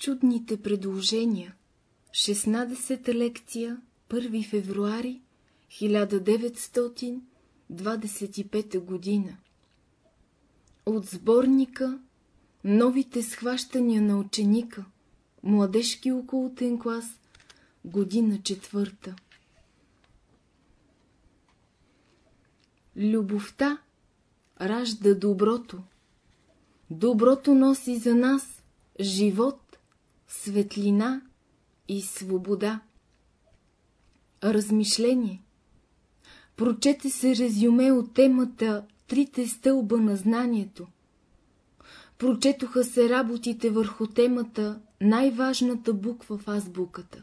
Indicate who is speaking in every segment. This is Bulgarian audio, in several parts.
Speaker 1: Чудните предложения. 16 лекция 1 февруари 1925 година. От сборника Новите схващания на ученика. Младежки околотен клас. Година четвърта Любовта ражда доброто. Доброто носи за нас живот, светлина и свобода. Размишление Прочете се резюме от темата Трите стълба на знанието. Прочетоха се работите върху темата Най-важната буква в азбуката.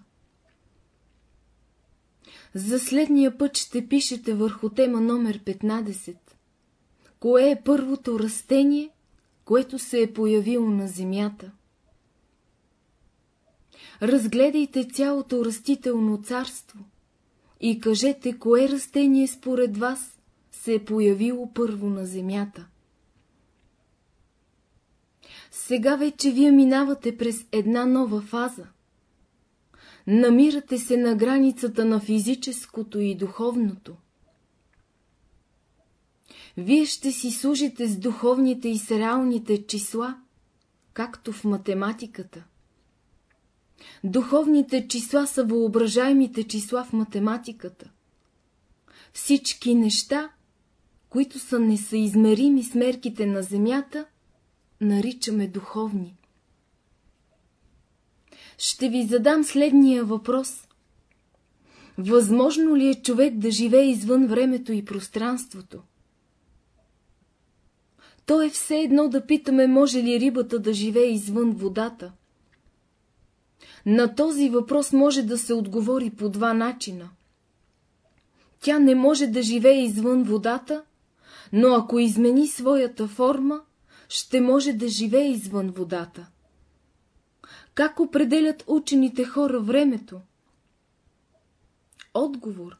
Speaker 1: За следния път ще пишете върху тема номер 15. Кое е първото растение, което се е появило на земята? Разгледайте цялото растително царство и кажете, кое растение според вас се е появило първо на земята. Сега вече вие минавате през една нова фаза. Намирате се на границата на физическото и духовното. Вие ще си служите с духовните и с реалните числа, както в математиката. Духовните числа са въображаемите числа в математиката. Всички неща, които са несъизмерими с мерките на Земята, наричаме духовни. Ще ви задам следния въпрос. Възможно ли е човек да живее извън времето и пространството? То е все едно да питаме, може ли рибата да живее извън водата. На този въпрос може да се отговори по два начина. Тя не може да живее извън водата, но ако измени своята форма, ще може да живее извън водата. Как определят учените хора времето? Отговор.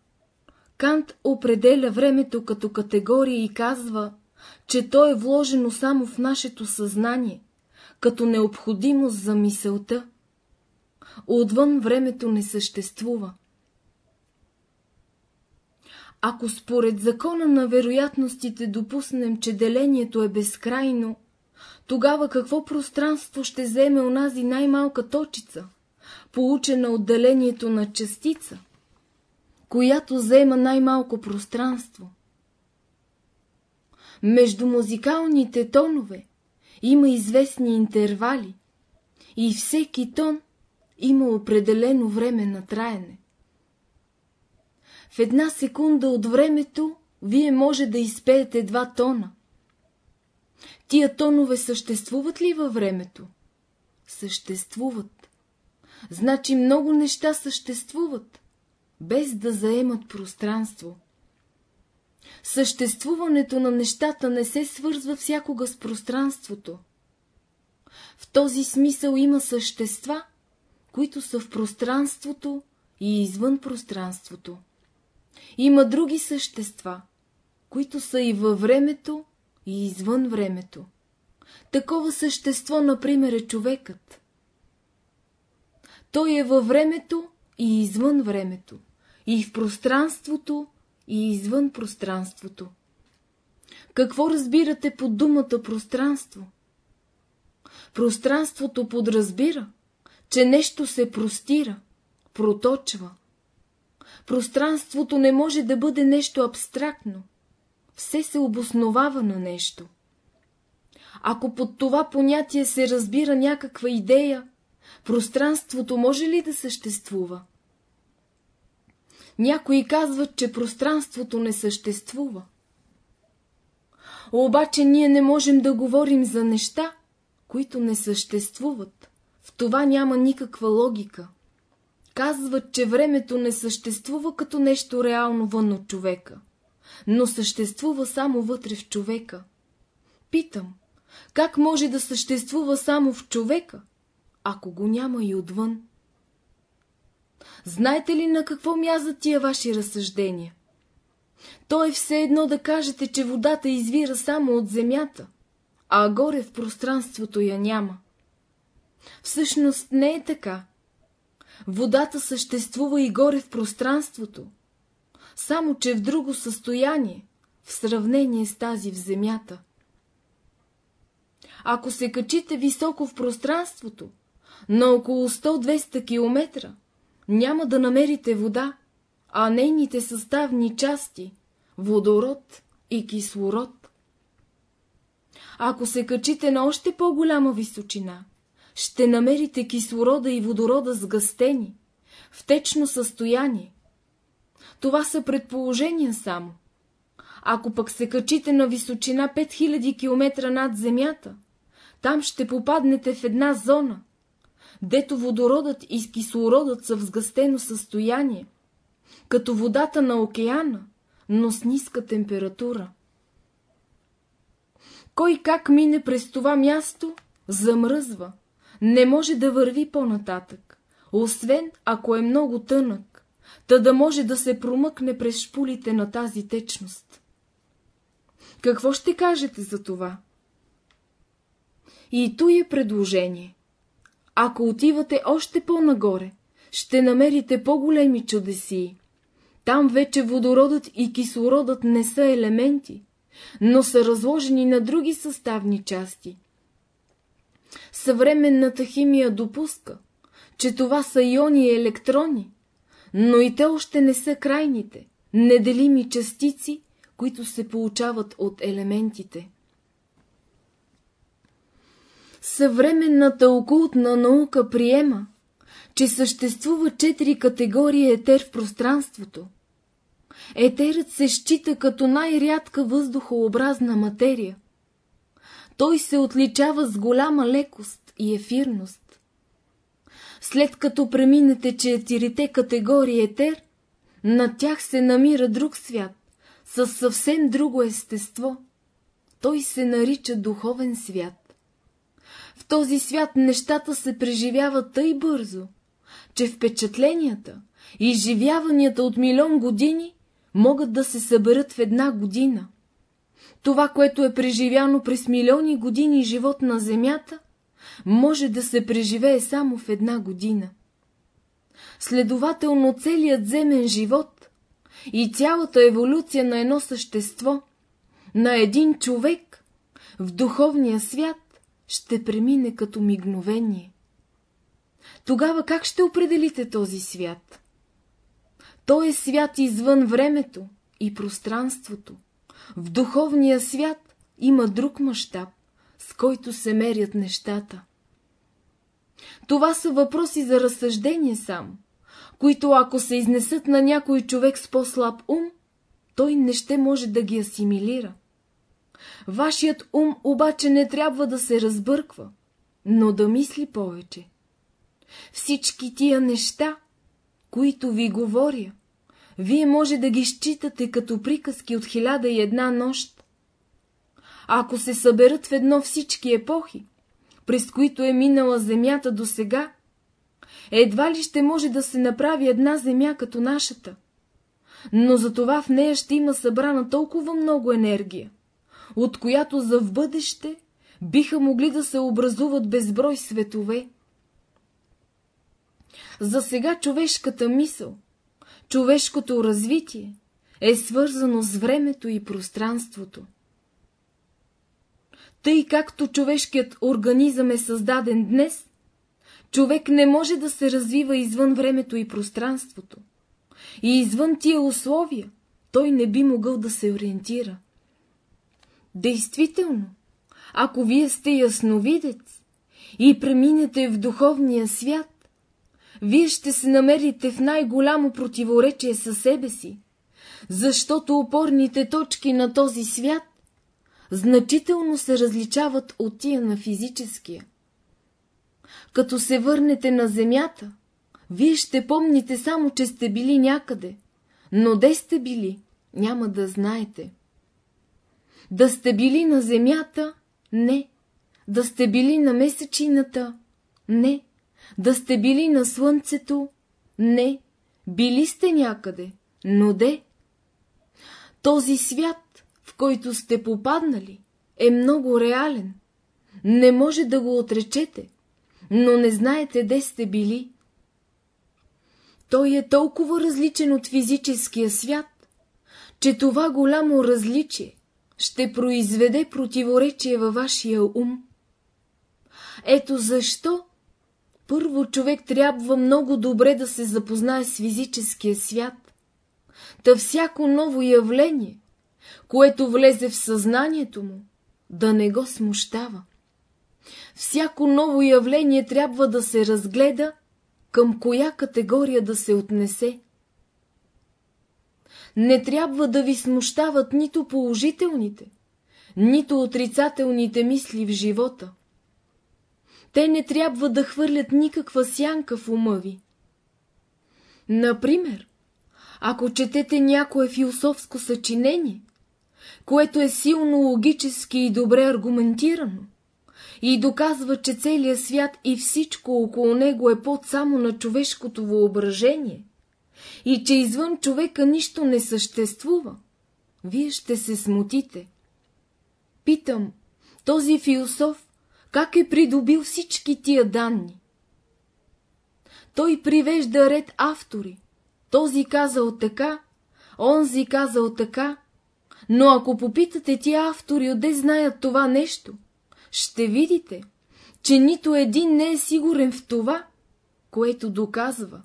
Speaker 1: Кант определя времето като категория и казва, че то е вложено само в нашето съзнание, като необходимост за мисълта. Отвън времето не съществува. Ако според закона на вероятностите допуснем, че делението е безкрайно, тогава какво пространство ще вземе онази най-малка точица, получена от делението на частица, която взема най-малко пространство? Между музикалните тонове има известни интервали и всеки тон има определено време на траене. В една секунда от времето вие може да изпеете два тона. Тия тонове съществуват ли във времето? Съществуват. Значи много неща съществуват, без да заемат пространство. Съществуването на нещата не се свързва всякога с пространството. В този смисъл има същества, които са в пространството и извън пространството. Има други същества, които са и във времето, и извън времето. Такова същество, например, е човекът. Той е във времето и извън времето, и в пространството, и извън пространството. Какво разбирате под думата пространство? Пространството подразбира, че нещо се простира, проточва. Пространството не може да бъде нещо абстрактно. Все се обосновава на нещо. Ако под това понятие се разбира някаква идея, пространството може ли да съществува? Някои казват, че пространството не съществува. Обаче ние не можем да говорим за неща, които не съществуват. В това няма никаква логика. Казват, че времето не съществува като нещо реално вън от човека, но съществува само вътре в човека. Питам, как може да съществува само в човека, ако го няма и отвън? Знаете ли на какво мязат тия ваши разсъждения? То е все едно да кажете, че водата извира само от земята, а горе в пространството я няма. Всъщност не е така. Водата съществува и горе в пространството, само че в друго състояние, в сравнение с тази в земята. Ако се качите високо в пространството, на около 100-200 км, няма да намерите вода, а нейните съставни части – водород и кислород. Ако се качите на още по-голяма височина, ще намерите кислорода и водорода сгъстени, в течно състояние. Това са предположения само. Ако пък се качите на височина 5000 км над Земята, там ще попаднете в една зона, дето водородът и кислородът са в сгъстено състояние, като водата на океана, но с ниска температура. Кой как мине през това място, замръзва, не може да върви по-нататък, освен ако е много тънък, та да може да се промъкне през шпулите на тази течност. Какво ще кажете за това? И то е предложение. Ако отивате още по-нагоре, ще намерите по-големи чудеси. Там вече водородът и кислородът не са елементи, но са разложени на други съставни части. Съвременната химия допуска, че това са иони и електрони, но и те още не са крайните, неделими частици, които се получават от елементите. Съвременната окултна наука приема, че съществува четири категории етер в пространството. Етерът се счита като най-рядка въздухообразна материя. Той се отличава с голяма лекост и ефирност. След като преминете четирите категории етер, на тях се намира друг свят, със съвсем друго естество. Той се нарича духовен свят. В този свят нещата се преживяват тъй бързо, че впечатленията и изживяванията от милион години могат да се съберат в една година. Това, което е преживяно през милиони години живот на Земята, може да се преживее само в една година. Следователно целият земен живот и цялата еволюция на едно същество, на един човек в духовния свят ще премине като мигновение. Тогава как ще определите този свят? Той е свят извън времето и пространството. В духовния свят има друг мащаб, с който се мерят нещата. Това са въпроси за разсъждение само, които ако се изнесат на някой човек с по-слаб ум, той не ще може да ги асимилира. Вашият ум обаче не трябва да се разбърква, но да мисли повече. Всички тия неща, които ви говоря, вие може да ги считате като приказки от хиляда и една нощ. Ако се съберат в едно всички епохи, през които е минала земята до сега, едва ли ще може да се направи една земя като нашата. Но за това в нея ще има събрана толкова много енергия, от която за в бъдеще биха могли да се образуват безброй светове. За сега човешката мисъл, човешкото развитие е свързано с времето и пространството. Тъй както човешкият организъм е създаден днес, човек не може да се развива извън времето и пространството. И извън тия условия той не би могъл да се ориентира. Действително, ако вие сте ясновидец и преминете в духовния свят, вие ще се намерите в най-голямо противоречие със себе си, защото опорните точки на този свят значително се различават от тия на физическия. Като се върнете на земята, вие ще помните само, че сте били някъде, но де сте били, няма да знаете. Да сте били на земята? Не. Да сте били на месечината? Не. Да сте били на слънцето? Не. Били сте някъде, но де? Този свят, в който сте попаднали, е много реален. Не може да го отречете, но не знаете де сте били. Той е толкова различен от физическия свят, че това голямо различие ще произведе противоречие във вашия ум. Ето защо първо човек трябва много добре да се запознае с физическия свят. Та всяко ново явление, което влезе в съзнанието му, да не го смущава. Всяко ново явление трябва да се разгледа, към коя категория да се отнесе. Не трябва да ви смущават нито положителните, нито отрицателните мисли в живота. Те не трябва да хвърлят никаква сянка в ума ви. Например, ако четете някое философско съчинение, което е силно логически и добре аргументирано, и доказва, че целият свят и всичко около него е под само на човешкото въображение, и че извън човека нищо не съществува, вие ще се смутите. Питам, този философ как е придобил всички тия данни? Той привежда ред автори. Този казал така, онзи казал така, но ако попитате тия автори, отде знаят това нещо, ще видите, че нито един не е сигурен в това, което доказва.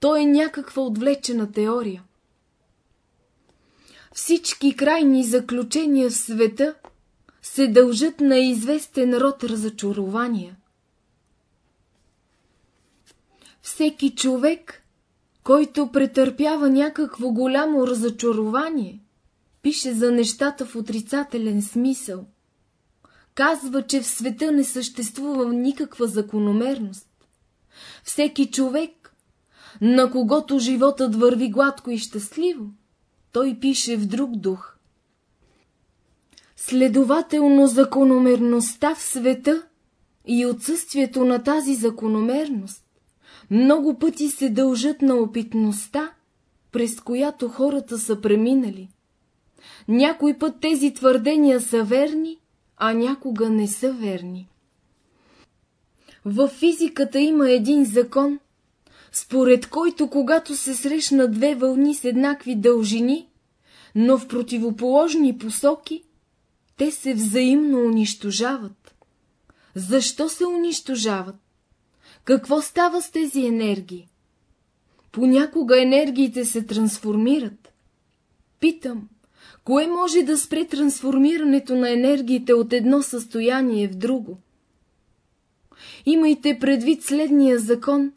Speaker 1: То е някаква отвлечена теория. Всички крайни заключения в света се дължат на известен род разочарования. Всеки човек, който претърпява някакво голямо разочарование, пише за нещата в отрицателен смисъл. Казва, че в света не съществува никаква закономерност. Всеки човек, на когото животът върви гладко и щастливо, той пише в друг дух. Следователно закономерността в света и отсъствието на тази закономерност много пъти се дължат на опитността, през която хората са преминали. Някой път тези твърдения са верни, а някога не са верни. В физиката има един закон, според който когато се срещнат две вълни с еднакви дължини, но в противоположни посоки, те се взаимно унищожават. Защо се унищожават? Какво става с тези енергии? Понякога енергиите се трансформират. Питам, кое може да спре трансформирането на енергиите от едно състояние в друго? Имайте предвид следния закон.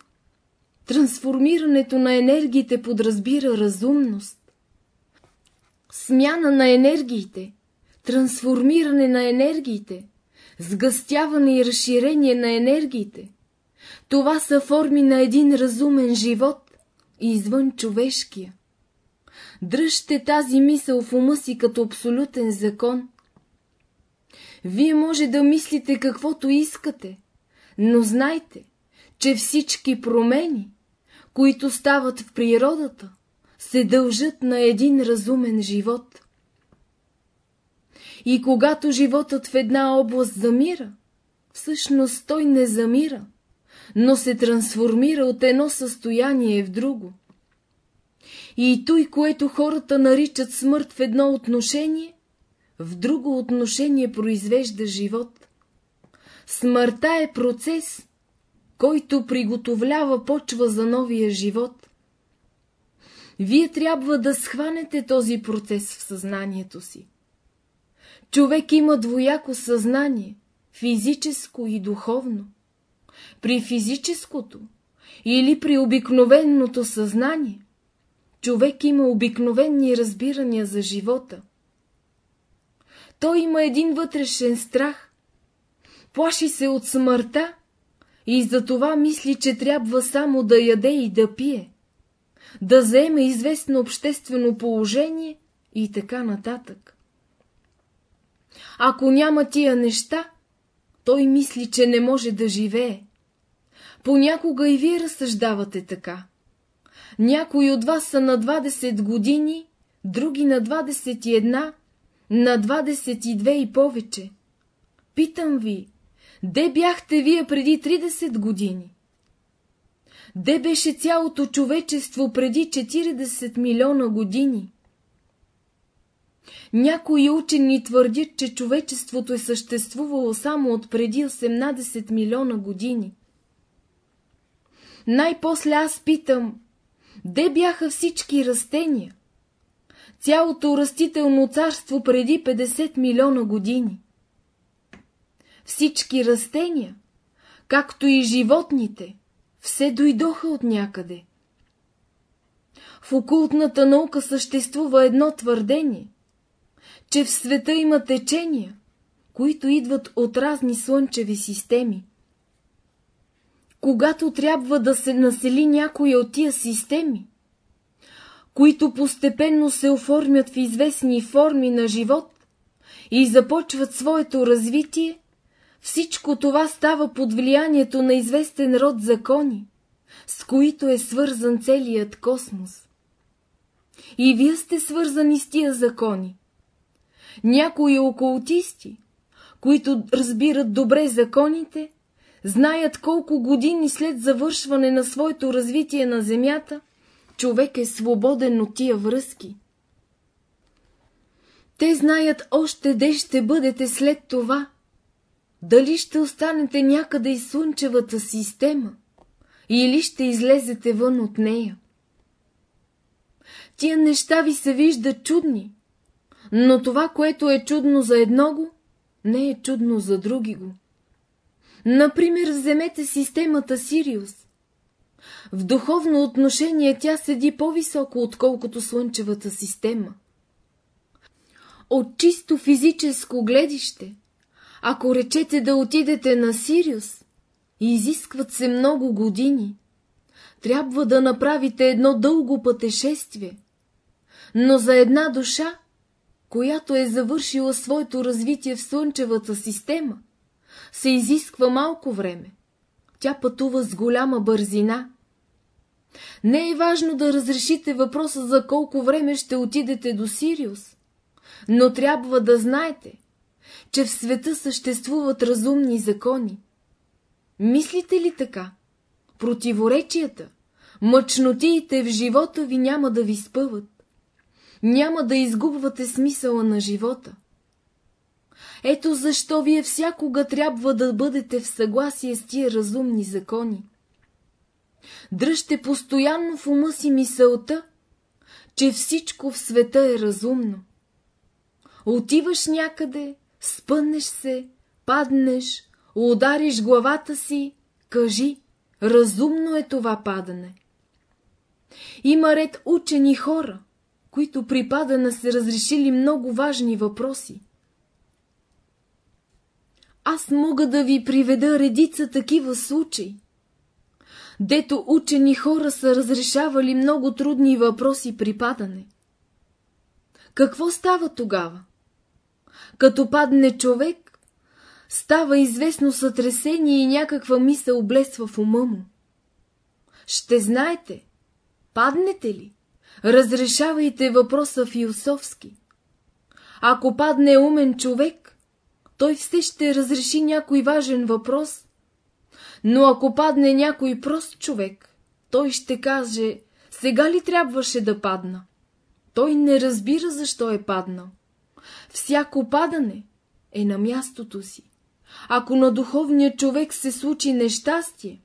Speaker 1: Трансформирането на енергиите подразбира разумност. Смяна на енергиите – трансформиране на енергиите, сгъстяване и разширение на енергиите. Това са форми на един разумен живот извън човешкия. Дръжте тази мисъл в ума си като абсолютен закон. Вие може да мислите каквото искате, но знайте, че всички промени, които стават в природата, се дължат на един разумен живот. И когато животът в една област замира, всъщност той не замира, но се трансформира от едно състояние в друго. И той, което хората наричат смърт в едно отношение, в друго отношение произвежда живот. Смъртта е процес, който приготовлява почва за новия живот. Вие трябва да схванете този процес в съзнанието си. Човек има двояко съзнание, физическо и духовно. При физическото или при обикновеното съзнание, човек има обикновени разбирания за живота. Той има един вътрешен страх, плаши се от смъртта и за това мисли, че трябва само да яде и да пие, да заеме известно обществено положение и така нататък. Ако няма тия неща, той мисли, че не може да живее. Понякога и вие разсъждавате така. Някои от вас са на 20 години, други на 21, на 22 и повече. Питам ви, Де бяхте вие преди 30 години? Де беше цялото човечество преди 40 милиона години? Някои учени твърдят, че човечеството е съществувало само от преди 18 милиона години. Най-после аз питам, де бяха всички растения? Цялото растително царство преди 50 милиона години. Всички растения, както и животните, все дойдоха от някъде. В окултната наука съществува едно твърдение, че в света има течения, които идват от разни слънчеви системи. Когато трябва да се насели някоя от тия системи, които постепенно се оформят в известни форми на живот и започват своето развитие, всичко това става под влиянието на известен род закони, с които е свързан целият космос. И вие сте свързани с тия закони. Някои окултисти, които разбират добре законите, знаят колко години след завършване на своето развитие на Земята, човек е свободен от тия връзки. Те знаят още де ще бъдете след това, дали ще останете някъде из слънчевата система или ще излезете вън от нея. Тия неща ви се виждат чудни, но това, което е чудно за едного, не е чудно за други го. Например, вземете системата Сириус. В духовно отношение тя седи по-високо, отколкото Слънчевата система. От чисто физическо гледище, ако речете да отидете на Сириус, изискват се много години. Трябва да направите едно дълго пътешествие. Но за една душа която е завършила своето развитие в Слънчевата система, се изисква малко време. Тя пътува с голяма бързина. Не е важно да разрешите въпроса за колко време ще отидете до Сириус, но трябва да знаете, че в света съществуват разумни закони. Мислите ли така? Противоречията, мъчнотиите в живота ви няма да ви спъват няма да изгубвате смисъла на живота. Ето защо вие всякога трябва да бъдете в съгласие с тия разумни закони. Дръжте постоянно в ума си мисълта, че всичко в света е разумно. Отиваш някъде, спънеш се, паднеш, удариш главата си, кажи, разумно е това падане. Има ред учени хора, които при падана се разрешили много важни въпроси. Аз мога да ви приведа редица такива случаи, дето учени хора са разрешавали много трудни въпроси при падане. Какво става тогава? Като падне човек, става известно сътресение и някаква мисъл блесва в ума му. Ще знаете, паднете ли, Разрешавайте въпроса философски. Ако падне умен човек, той все ще разреши някой важен въпрос, но ако падне някой прост човек, той ще каже, сега ли трябваше да падна? Той не разбира защо е паднал. Всяко падане е на мястото си. Ако на духовния човек се случи нещастие,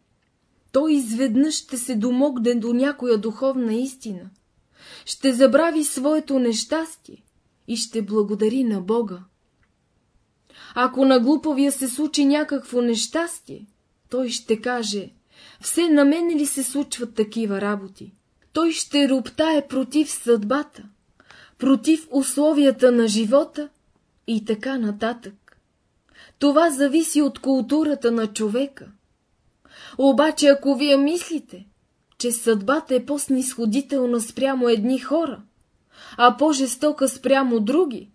Speaker 1: той изведнъж ще се домогне до някоя духовна истина ще забрави своето нещастие и ще благодари на Бога. Ако на глуповия се случи някакво нещастие, той ще каже, все на мене ли се случват такива работи? Той ще роптае против съдбата, против условията на живота и така нататък. Това зависи от културата на човека. Обаче, ако вие мислите, че съдбата е по-снисходителна спрямо едни хора, а по-жестока спрямо други,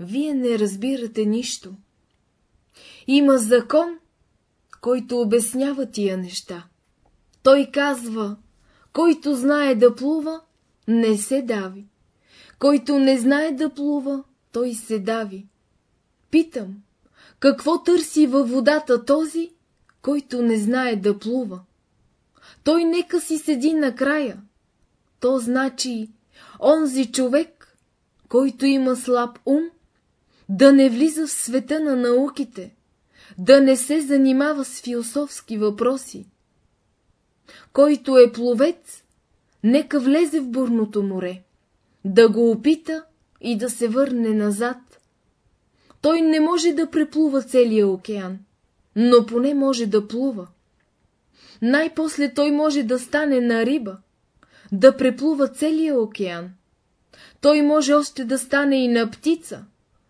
Speaker 1: вие не разбирате нищо. Има закон, който обяснява тия неща. Той казва, който знае да плува, не се дави. Който не знае да плува, той се дави. Питам, Какво търси във водата този, който не знае да плува? Той нека си седи на края. То значи онзи човек, който има слаб ум, да не влиза в света на науките, да не се занимава с философски въпроси. Който е пловец, нека влезе в бурното море, да го опита и да се върне назад. Той не може да преплува целия океан, но поне може да плува. Най-после той може да стане на риба, да преплува целия океан. Той може още да стане и на птица,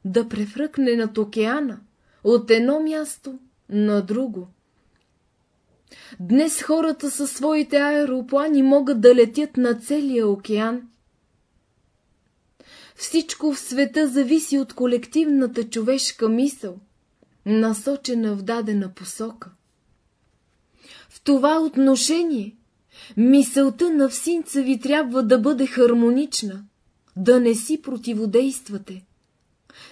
Speaker 1: да префръкне над океана, от едно място на друго. Днес хората със своите аероплани могат да летят на целия океан. Всичко в света зависи от колективната човешка мисъл, насочена в дадена посока. Това отношение мисълта на всинца ви трябва да бъде хармонична, да не си противодействате.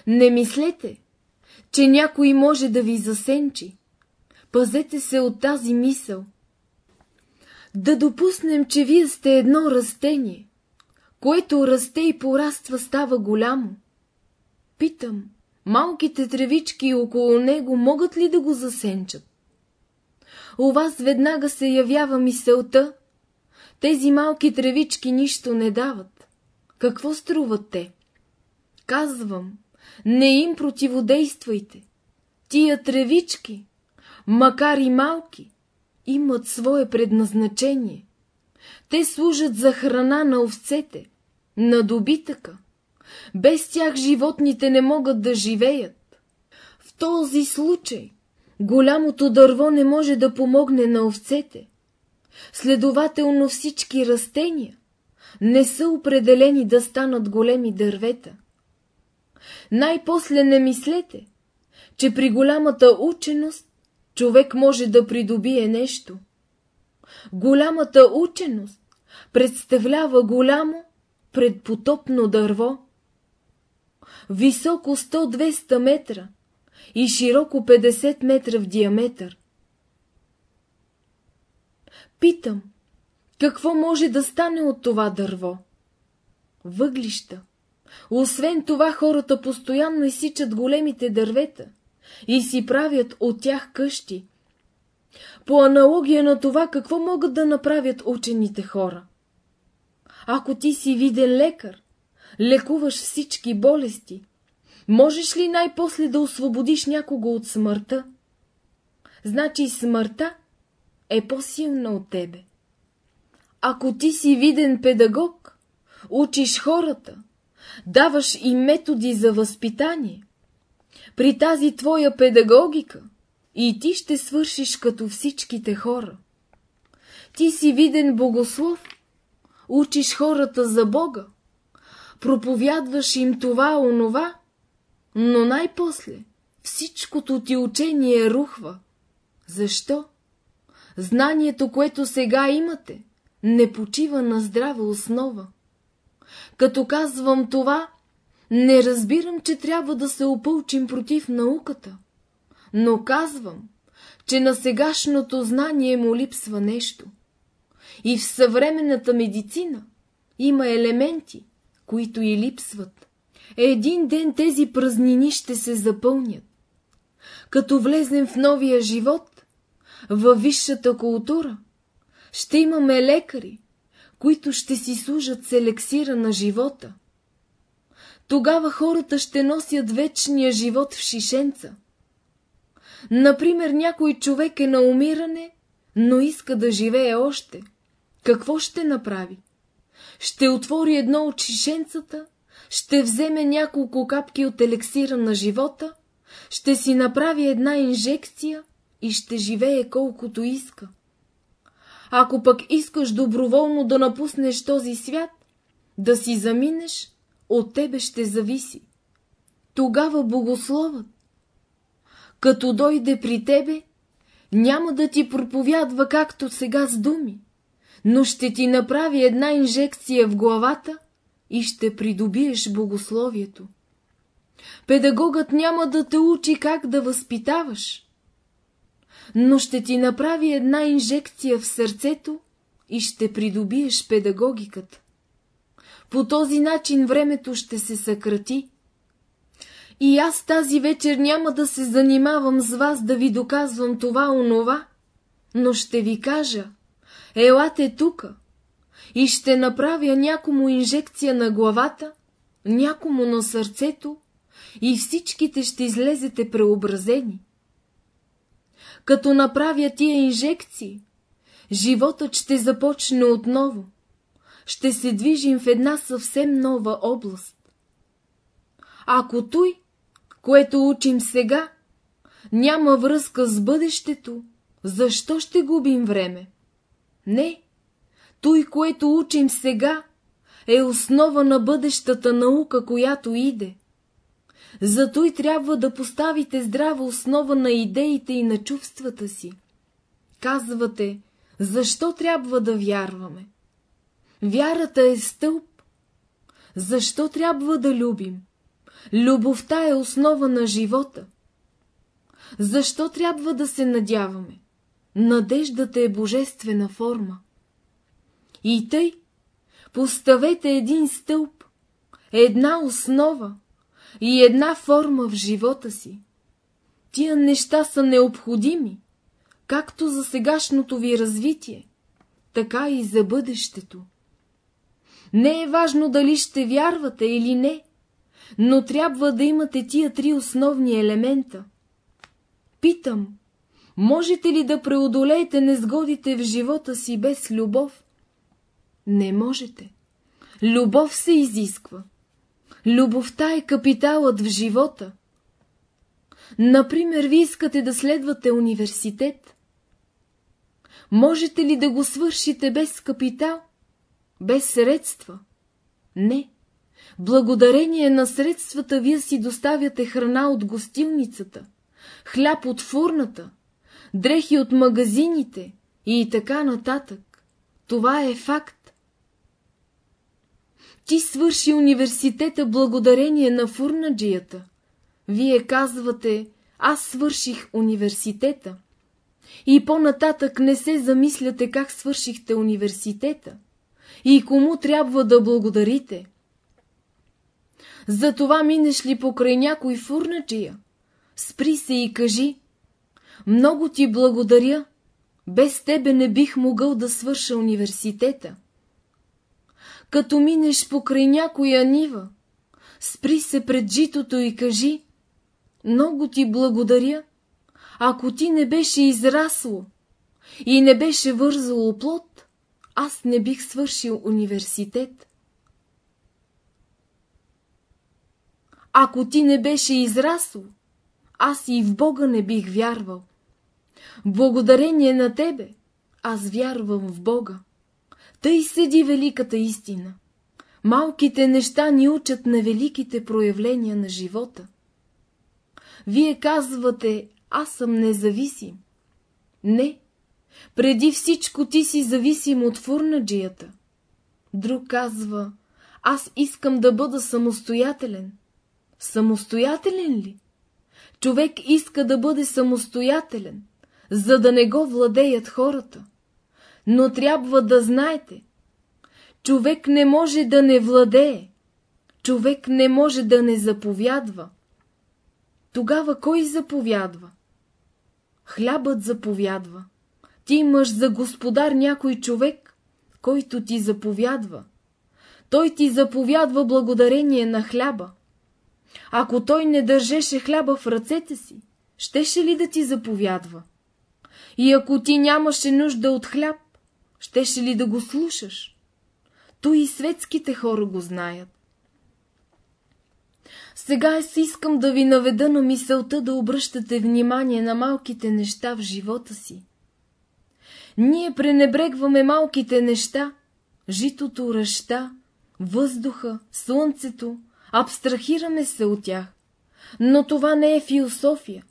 Speaker 1: Не мислете, че някой може да ви засенчи. Пазете се от тази мисъл. Да допуснем, че вие сте едно растение, което расте и пораства става голямо. Питам, малките тревички около него могат ли да го засенчат? У вас веднага се явява мисълта. Тези малки тревички нищо не дават. Какво струват те? Казвам, не им противодействайте. Тия тревички, макар и малки, имат свое предназначение. Те служат за храна на овцете, на добитъка. Без тях животните не могат да живеят. В този случай голямото дърво не може да помогне на овцете. Следователно всички растения не са определени да станат големи дървета. Най-после не мислете, че при голямата ученост човек може да придобие нещо. Голямата ученост представлява голямо предпотопно дърво, високо 100-200 метра и широко 50 метра в диаметър. Питам, какво може да стане от това дърво? Въглища. Освен това, хората постоянно изсичат големите дървета и си правят от тях къщи. По аналогия на това, какво могат да направят учените хора? Ако ти си виден лекар, лекуваш всички болести, можеш ли най-после да освободиш някого от смъртта? Значи смъртта е по-силна от тебе. Ако ти си виден педагог, учиш хората, даваш и методи за възпитание. При тази твоя педагогика и ти ще свършиш като всичките хора. Ти си виден богослов, учиш хората за Бога, проповядваш им това, онова, но най-после всичкото ти учение рухва. Защо? Знанието, което сега имате, не почива на здрава основа. Като казвам това, не разбирам, че трябва да се опълчим против науката, но казвам, че на сегашното знание му липсва нещо. И в съвременната медицина има елементи, които и липсват. Един ден тези празнини ще се запълнят. Като влезем в новия живот, във висшата култура, ще имаме лекари, които ще си служат с елексира на живота. Тогава хората ще носят вечния живот в шишенца. Например, някой човек е на умиране, но иска да живее още. Какво ще направи? Ще отвори едно от шишенцата, ще вземе няколко капки от елексира на живота, ще си направи една инжекция и ще живее колкото иска. Ако пък искаш доброволно да напуснеш този свят, да си заминеш, от тебе ще зависи. Тогава богословът, като дойде при тебе, няма да ти проповядва както сега с думи, но ще ти направи една инжекция в главата и ще придобиеш богословието. Педагогът няма да те учи как да възпитаваш, но ще ти направи една инжекция в сърцето и ще придобиеш педагогиката. По този начин времето ще се съкрати. И аз тази вечер няма да се занимавам с вас да ви доказвам това-онова, но ще ви кажа, елате тука и ще направя някому инжекция на главата, някому на сърцето и всичките ще излезете преобразени. Като направя тия инжекции, животът ще започне отново. Ще се движим в една съвсем нова област. Ако той, което учим сега, няма връзка с бъдещето, защо ще губим време? Не, той, което учим сега, е основа на бъдещата наука, която иде. Зато и трябва да поставите здрава основа на идеите и на чувствата си. Казвате, защо трябва да вярваме? Вярата е стълб. Защо трябва да любим? Любовта е основа на живота. Защо трябва да се надяваме? Надеждата е божествена форма. И тъй, поставете един стълб, една основа и една форма в живота си. Тия неща са необходими, както за сегашното ви развитие, така и за бъдещето. Не е важно дали ще вярвате или не, но трябва да имате тия три основни елемента. Питам, можете ли да преодолеете незгодите в живота си без любов? Не можете. Любов се изисква. Любовта е капиталът в живота. Например, ви искате да следвате университет. Можете ли да го свършите без капитал? Без средства? Не. Благодарение на средствата вие си доставяте храна от гостилницата, хляб от фурната, дрехи от магазините и така нататък. Това е факт. Ти свърши университета благодарение на фурнаджията. Вие казвате, аз свърших университета. И по-нататък не се замисляте как свършихте университета и кому трябва да благодарите. Затова минеш ли покрай някой фурнаджия? Спри се и кажи, много ти благодаря, без тебе не бих могъл да свърша университета. Като минеш покрай някоя нива, спри се пред житото и кажи, много ти благодаря, ако ти не беше израсло и не беше вързало плод, аз не бих свършил университет. Ако ти не беше израсло, аз и в Бога не бих вярвал. Благодарение на тебе, аз вярвам в Бога. Тъй седи великата истина. Малките неща ни учат на великите проявления на живота. Вие казвате, аз съм независим. Не, преди всичко ти си зависим от фурнаджията. Друг казва, аз искам да бъда самостоятелен. Самостоятелен ли? Човек иска да бъде самостоятелен, за да не го владеят хората. Но трябва да знаете, човек не може да не владее, човек не може да не заповядва. Тогава кой заповядва? Хлябът заповядва. Ти имаш за господар някой човек, който ти заповядва. Той ти заповядва благодарение на хляба. Ако той не държеше хляба в ръцете си, щеше ли да ти заповядва? И ако ти нямаше нужда от хляб, щеше ли да го слушаш? То и светските хора го знаят. Сега си искам да ви наведа на мисълта да обръщате внимание на малките неща в живота си. Ние пренебрегваме малките неща, житото, ръща, въздуха, слънцето, абстрахираме се от тях. Но това не е философия.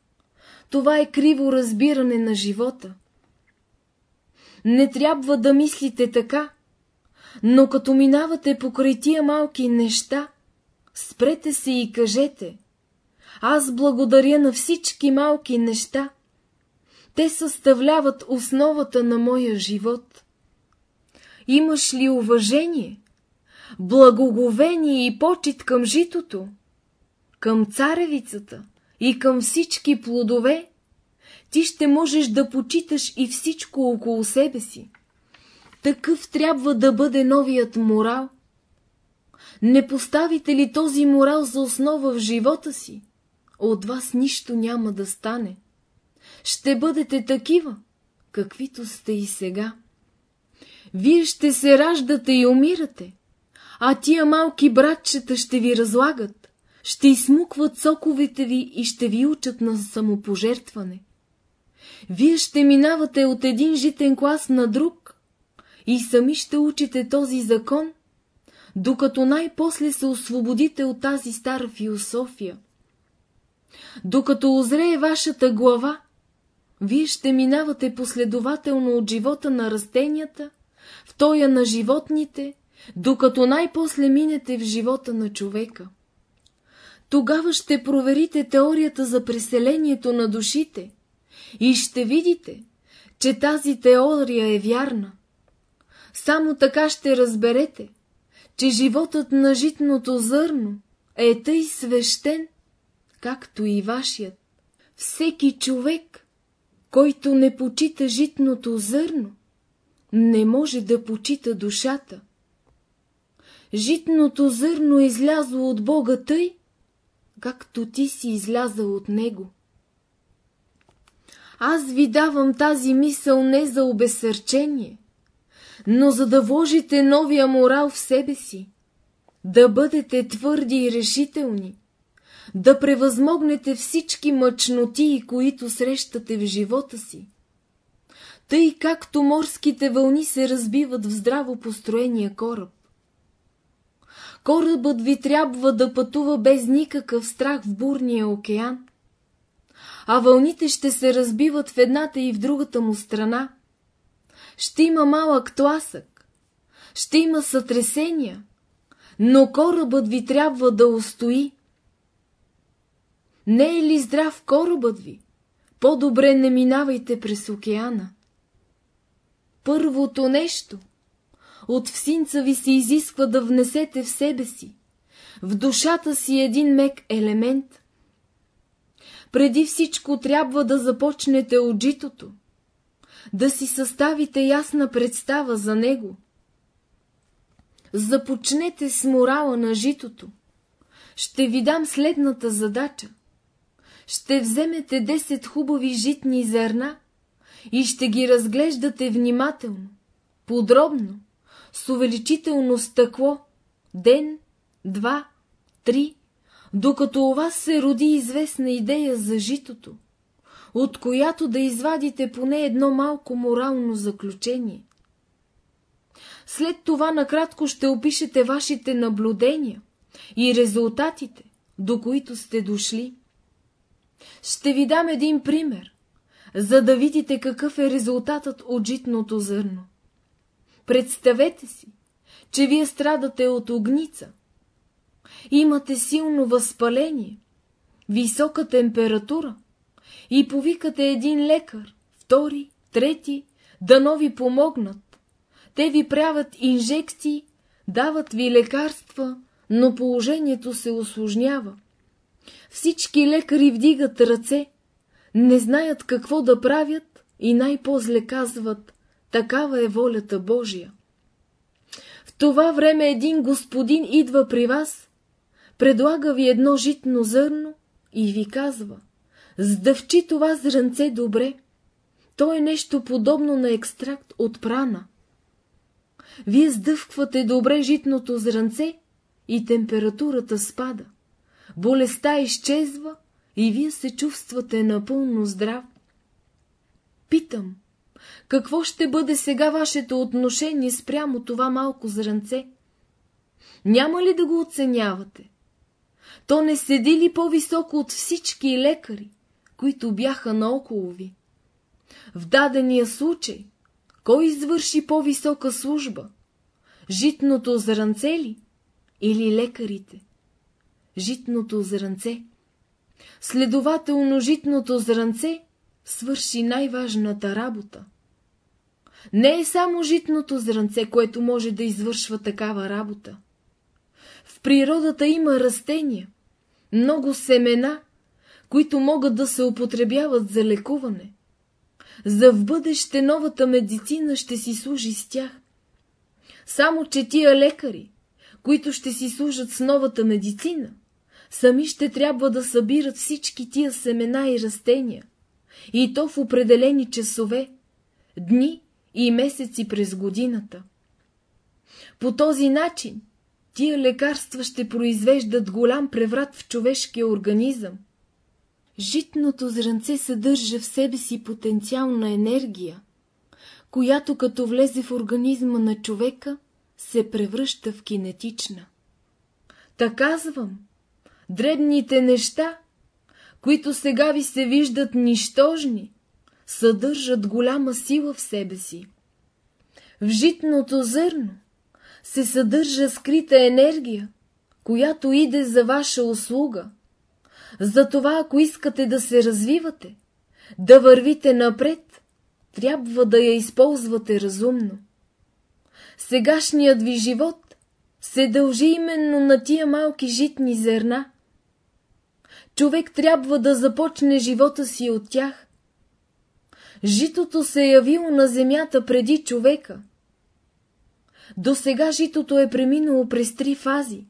Speaker 1: Това е криво разбиране на живота. Не трябва да мислите така, но като минавате покрай тия малки неща, спрете се и кажете, Аз благодаря на всички малки неща. Те съставляват основата на моя живот. Имаш ли уважение, благоговение и почет към житото, към царевицата и към всички плодове, ти ще можеш да почиташ и всичко около себе си. Такъв трябва да бъде новият морал. Не поставите ли този морал за основа в живота си, от вас нищо няма да стане. Ще бъдете такива, каквито сте и сега. Вие ще се раждате и умирате, а тия малки братчета ще ви разлагат, ще измукват соковете ви и ще ви учат на самопожертване. Вие ще минавате от един житен клас на друг и сами ще учите този закон, докато най-после се освободите от тази стара философия. Докато озрее вашата глава, вие ще минавате последователно от живота на растенията, в тоя на животните, докато най-после минете в живота на човека. Тогава ще проверите теорията за преселението на душите и ще видите, че тази теория е вярна. Само така ще разберете, че животът на житното зърно е тъй свещен, както и вашият. Всеки човек, който не почита житното зърно, не може да почита душата. Житното зърно излязло от Бога тъй, както ти си излязал от Него. Аз ви давам тази мисъл не за обесърчение, но за да вложите новия морал в себе си, да бъдете твърди и решителни, да превъзмогнете всички мъчноти, които срещате в живота си. Тъй както морските вълни се разбиват в здраво построения кораб. Корабът ви трябва да пътува без никакъв страх в бурния океан, а вълните ще се разбиват в едната и в другата му страна. Ще има малък тласък, ще има сътресения, но корабът ви трябва да устои. Не е ли здрав корабът ви? По-добре не минавайте през океана. Първото нещо от всинца ви се изисква да внесете в себе си, в душата си един мек елемент. Преди всичко трябва да започнете от житото, да си съставите ясна представа за него. Започнете с морала на житото. Ще ви дам следната задача ще вземете 10 хубави житни зърна и ще ги разглеждате внимателно, подробно, с увеличително стъкло, ден, два, три, докато у вас се роди известна идея за житото, от която да извадите поне едно малко морално заключение. След това накратко ще опишете вашите наблюдения и резултатите, до които сте дошли. Ще ви дам един пример, за да видите какъв е резултатът от житното зърно. Представете си, че вие страдате от огница. Имате силно възпаление, висока температура и повикате един лекар, втори, трети, да нови помогнат. Те ви правят инжекции, дават ви лекарства, но положението се осложнява. Всички лекари вдигат ръце, не знаят какво да правят и най-позле казват, такава е волята Божия. В това време един господин идва при вас, предлага ви едно житно зърно и ви казва, сдъвчи това зранце добре, то е нещо подобно на екстракт от прана. Вие сдъвквате добре житното зранце и температурата спада болестта изчезва и вие се чувствате напълно здрав. Питам, какво ще бъде сега вашето отношение спрямо това малко зранце? Няма ли да го оценявате? То не седи ли по-високо от всички лекари, които бяха наоколо ви? В дадения случай, кой извърши по-висока служба? Житното зранце ли или лекарите? житното зранце. Следователно житното зранце свърши най-важната работа. Не е само житното зранце, което може да извършва такава работа. В природата има растения, много семена, които могат да се употребяват за лекуване. За в бъдеще новата медицина ще си служи с тях. Само, че тия лекари, които ще си служат с новата медицина, сами ще трябва да събират всички тия семена и растения, и то в определени часове, дни и месеци през годината. По този начин тия лекарства ще произвеждат голям преврат в човешкия организъм. Житното зранце съдържа в себе си потенциална енергия, която като влезе в организма на човека, се превръща в кинетична. Та казвам, дребните неща, които сега ви се виждат нищожни, съдържат голяма сила в себе си. В житното зърно се съдържа скрита енергия, която иде за ваша услуга. Затова, ако искате да се развивате, да вървите напред, трябва да я използвате разумно. Сегашният ви живот се дължи именно на тия малки житни зерна. Човек трябва да започне живота си от тях. Житото се е явило на земята преди човека. До сега житото е преминало през три фази.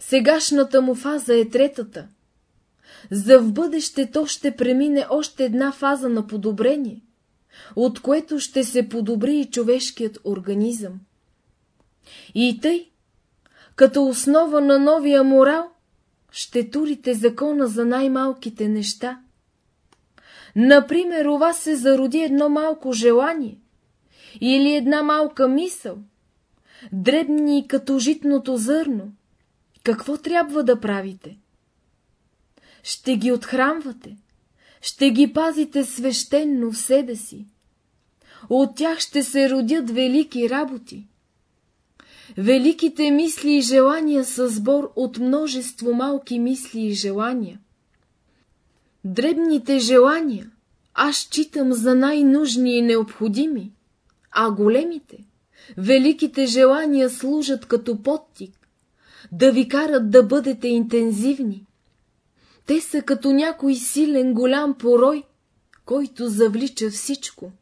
Speaker 1: Сегашната му фаза е третата. За в бъдеще то ще премине още една фаза на подобрение – от което ще се подобри и човешкият организъм. И тъй, като основа на новия морал, ще турите закона за най-малките неща. Например, у вас се зароди едно малко желание или една малка мисъл, дребни като житното зърно. Какво трябва да правите? Ще ги отхранвате, ще ги пазите свещенно в себе си. От тях ще се родят велики работи. Великите мисли и желания са сбор от множество малки мисли и желания. Дребните желания аз читам за най-нужни и необходими, а големите, великите желания служат като подтик, да ви карат да бъдете интензивни. Те са като някой силен голям порой, който завлича всичко.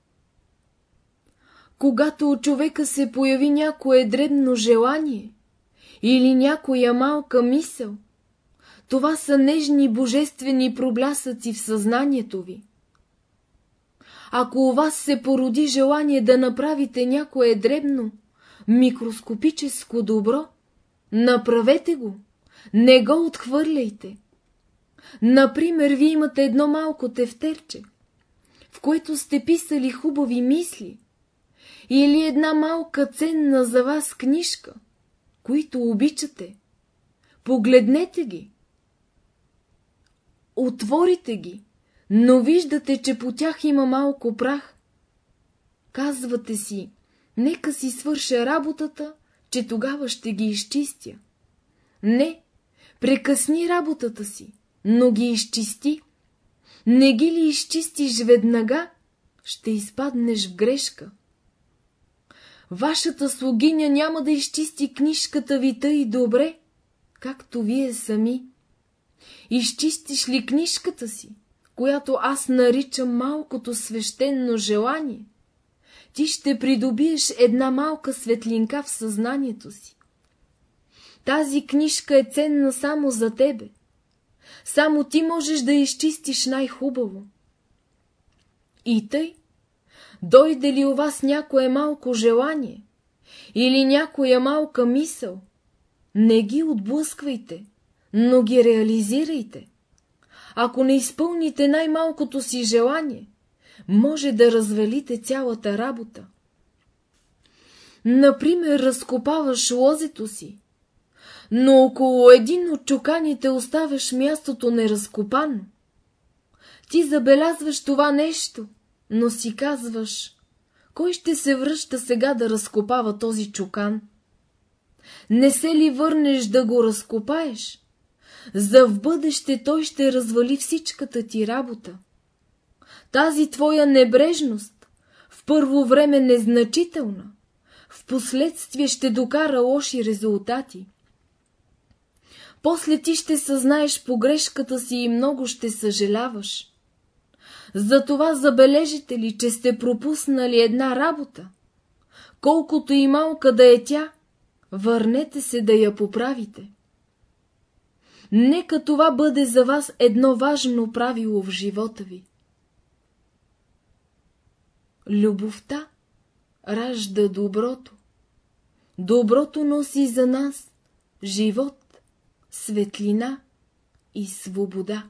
Speaker 1: Когато у човека се появи някое дребно желание или някоя малка мисъл, това са нежни божествени проблясъци в съзнанието ви. Ако у вас се породи желание да направите някое дребно, микроскопическо добро, направете го, не го отхвърляйте. Например, вие имате едно малко тефтерче, в което сте писали хубави мисли, или една малка ценна за вас книжка, които обичате. Погледнете ги. Отворите ги, но виждате, че по тях има малко прах. Казвате си, нека си свърша работата, че тогава ще ги изчистя. Не, прекъсни работата си, но ги изчисти. Не ги ли изчистиш веднага, ще изпаднеш в грешка. Вашата слугиня няма да изчисти книжката ви тъй добре, както вие сами. Изчистиш ли книжката си, която аз наричам малкото свещено желание, ти ще придобиеш една малка светлинка в съзнанието си. Тази книжка е ценна само за тебе. Само ти можеш да изчистиш най-хубаво. И тъй, Дойде ли у вас някое малко желание или някоя малка мисъл, не ги отблъсквайте, но ги реализирайте. Ако не изпълните най-малкото си желание, може да развалите цялата работа. Например, разкопаваш лозето си, но около един от чуканите оставяш мястото неразкопано. Ти забелязваш това нещо – но си казваш, кой ще се връща сега да разкопава този чукан? Не се ли върнеш да го разкопаеш? За в бъдеще той ще развали всичката ти работа. Тази твоя небрежност, в първо време незначителна, в последствие ще докара лоши резултати. После ти ще съзнаеш погрешката си и много ще съжаляваш. Затова забележите ли, че сте пропуснали една работа? Колкото и малка да е тя, върнете се да я поправите. Нека това бъде за вас едно важно правило в живота ви. Любовта ражда доброто. Доброто носи за нас живот, светлина и свобода.